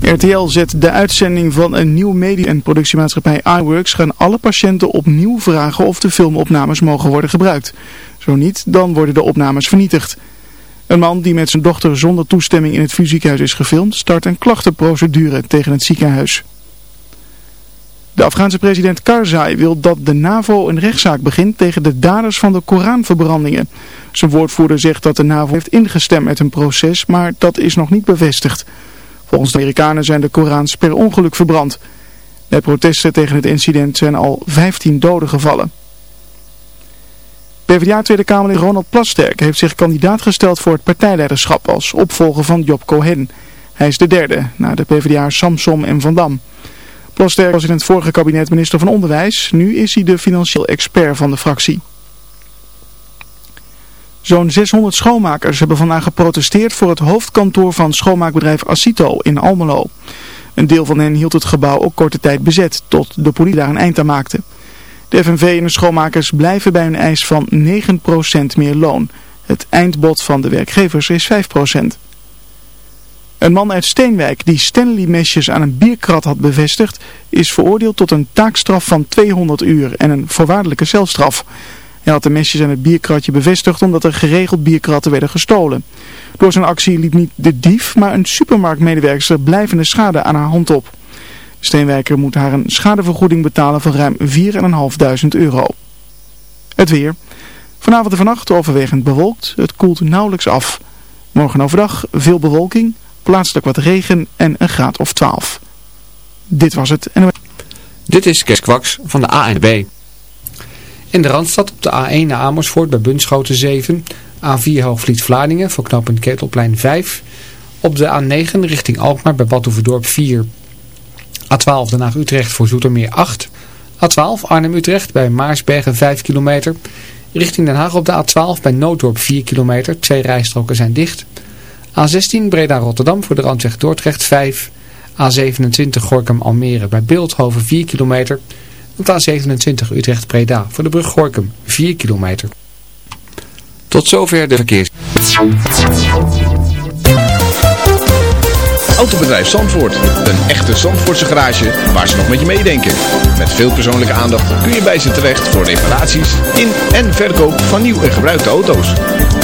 RTL zet de uitzending van een nieuw medie- en productiemaatschappij iWorks gaan alle patiënten opnieuw vragen of de filmopnames mogen worden gebruikt. Zo niet, dan worden de opnames vernietigd. Een man die met zijn dochter zonder toestemming in het fysiekhuis is gefilmd, start een klachtenprocedure tegen het ziekenhuis. De Afghaanse president Karzai wil dat de NAVO een rechtszaak begint tegen de daders van de Koranverbrandingen. Zijn woordvoerder zegt dat de NAVO heeft ingestemd met een proces, maar dat is nog niet bevestigd. Volgens de Amerikanen zijn de Korans per ongeluk verbrand. Bij protesten tegen het incident zijn al 15 doden gevallen. PvdA Tweede Kamerlid Ronald Plasterk heeft zich kandidaat gesteld voor het partijleiderschap als opvolger van Job Cohen. Hij is de derde, na de PvdA Samsom en Van Dam. Plasterk was in het vorige kabinet minister van Onderwijs. Nu is hij de financieel expert van de fractie. Zo'n 600 schoonmakers hebben vandaag geprotesteerd voor het hoofdkantoor van schoonmaakbedrijf Acito in Almelo. Een deel van hen hield het gebouw ook korte tijd bezet, tot de politie daar een eind aan maakte. De FNV en de schoonmakers blijven bij hun eis van 9% meer loon. Het eindbod van de werkgevers is 5%. Een man uit Steenwijk die Stanley-mesjes aan een bierkrat had bevestigd, is veroordeeld tot een taakstraf van 200 uur en een voorwaardelijke celstraf. Hij had de mesjes aan het bierkratje bevestigd omdat er geregeld bierkratten werden gestolen. Door zijn actie liep niet de dief, maar een supermarktmedewerker blijvende schade aan haar hand op. Steenwijker moet haar een schadevergoeding betalen van ruim 4.500 euro. Het weer. Vanavond en vannacht overwegend bewolkt. Het koelt nauwelijks af. Morgen overdag veel bewolking, plaatselijk wat regen en een graad of 12. Dit was het. Dit is Kees Kwaks van de ANB. In de Randstad op de A1 naar Amersfoort bij Bunschoten 7. A4 Hoogvliet-Vlaardingen voor knooppunt Ketelplein 5. Op de A9 richting Alkmaar bij Badhoevedorp 4. A12 Den Haag-Utrecht voor Zoetermeer 8. A12 Arnhem-Utrecht bij Maarsbergen 5 kilometer. Richting Den Haag op de A12 bij Nooddorp 4 kilometer. Twee rijstroken zijn dicht. A16 Breda-Rotterdam voor de Randweg Dordrecht 5. A27 Gorkum-Almere bij Beeldhoven 4 kilometer. Op A27 Utrecht-Breda voor de brug Gorkum 4 kilometer. Tot zover de verkeers. Autobedrijf Zandvoort. Een echte Zandvoortse garage waar ze nog met je meedenken. Met veel persoonlijke aandacht kun je bij ze terecht voor reparaties in en verkoop van nieuw en gebruikte auto's.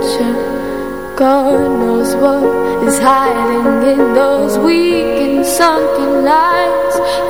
future. God knows what is hiding in those weak and sunken lines.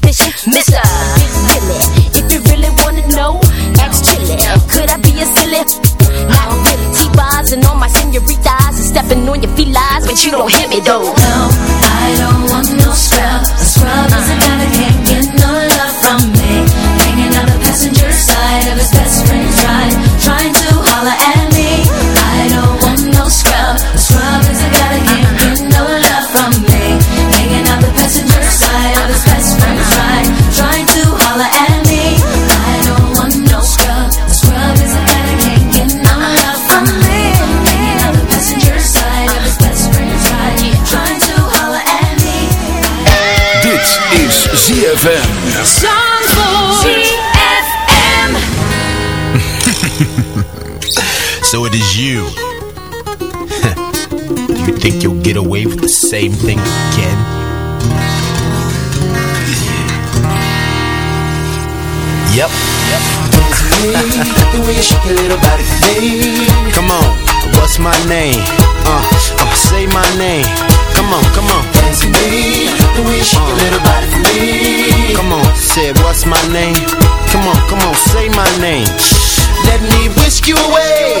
expedition. Mister, feel it. If you really wanna know, ask Chili. Could I be a silly? Not really. T-bars and all my senoritas and stepping on your felines, but you don't hit me though. no, I don't want no scrub. It is you. You think you'll get away with the same thing again? Yep. Come on, what's my name? Uh, uh, say my name. Come on, come on. Uh, Come on, say what's my name? Come on, come on, say my name. Let me whisk you away.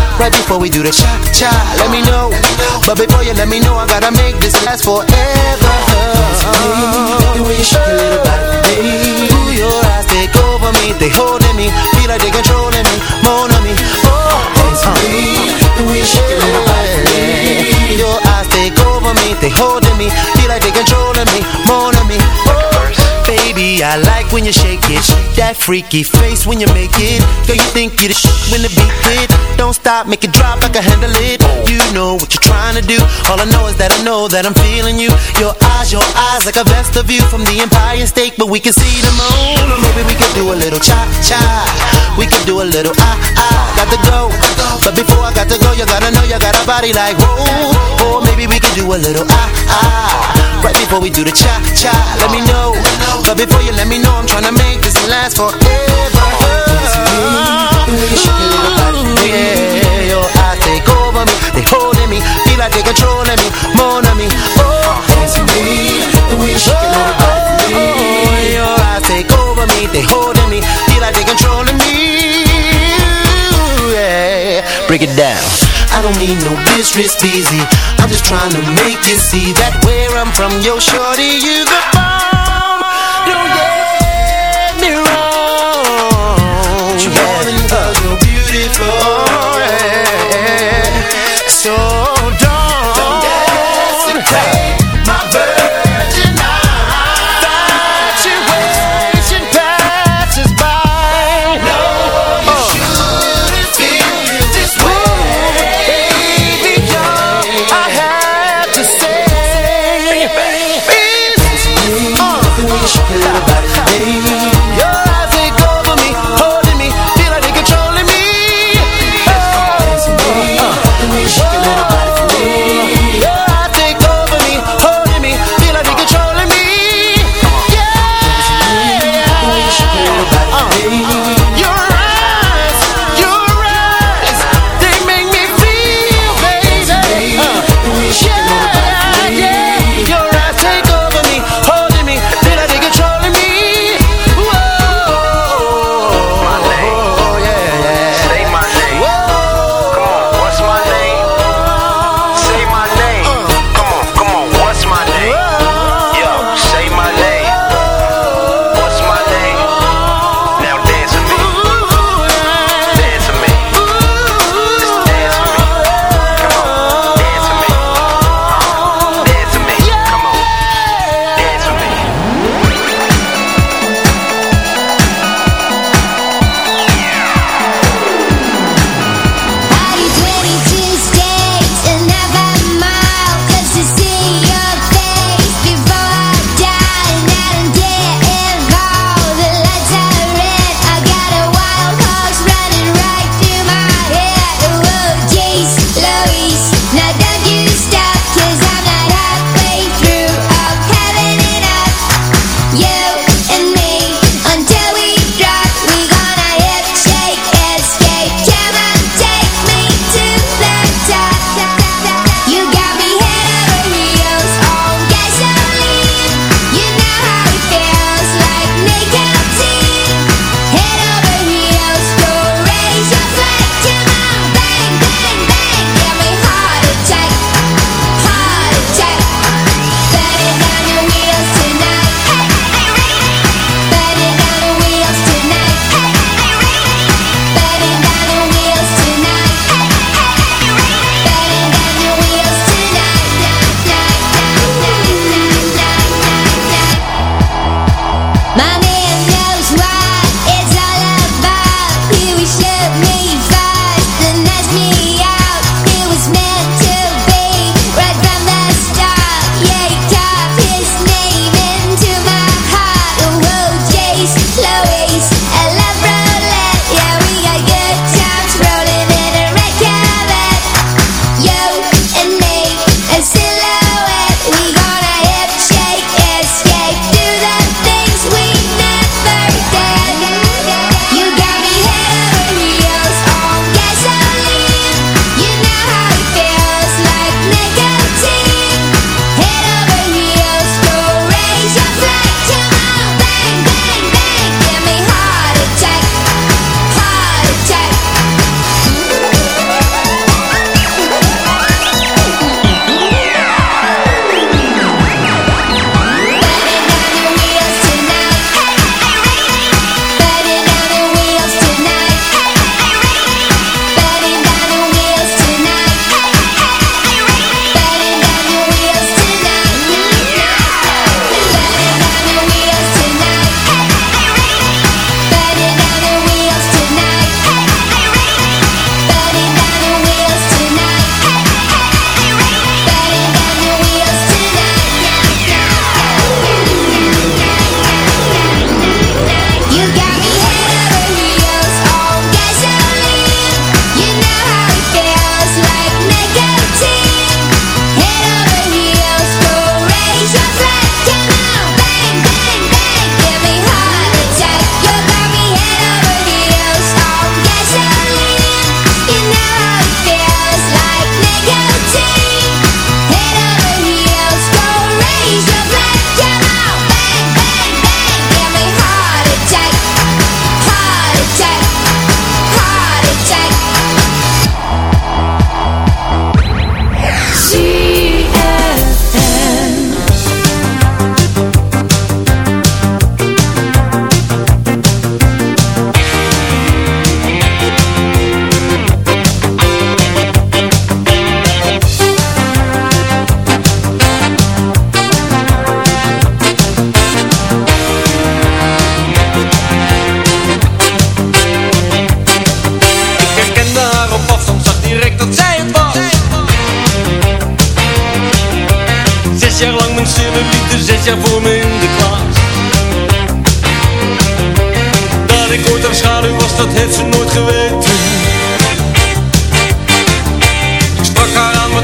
Right before we do the cha cha, let me know. But before you let me know, I gotta make this last forever. The way you shake your little body, Ooh, your eyes take over me, they holding me, feel like they controlling me, more on me. Oh, uh, the way you shake your little body, your eyes take over me, they holding me, feel like they controlling me, when you shake it. That freaky face when you make it. Girl, you think you the when the beat hit. Don't stop, make it drop, I can handle it. You know what you're trying to do. All I know is that I know that I'm feeling you. Your eyes, your eyes, like a vesta view from the Empire State, but we can see the moon. Maybe we could do a little cha cha. We could do a little ah ah. Got to go, but before I got to go, you gotta know you got a body like whoa. Or maybe we could do a little ah ah. Right before we do the cha cha. Let me know, but before you let me know, I'm trying to make this last forever. Yeah, your eyes take over me, they holding me, feel like they controlling me, more than me. Oh, fancy me, the way you shaking your your eyes take over me, they holding me, feel like they controlling me. Yeah, break it down. I don't need no business busy. I'm just trying to make you see that where I'm from, yo, shorty, you the Now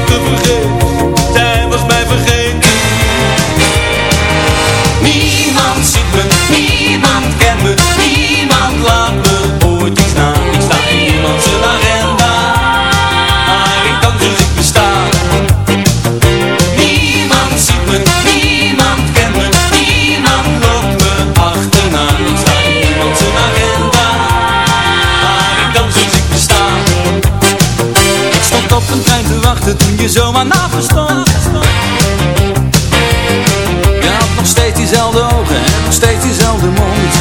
beautiful day. vanaf verstond Je had nog steeds diezelfde ogen en nog steeds diezelfde mond.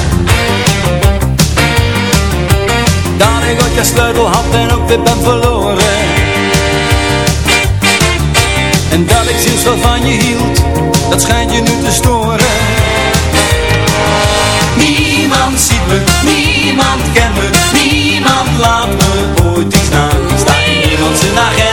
Dat ik ook je sleutel had en ook weer ben verloren. En dat ik sinds wat van je hield, dat schijnt je nu te storen. Niemand ziet me, niemand kent me, niemand laat me ooit iets staan staat, niemand zijn agenda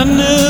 I knew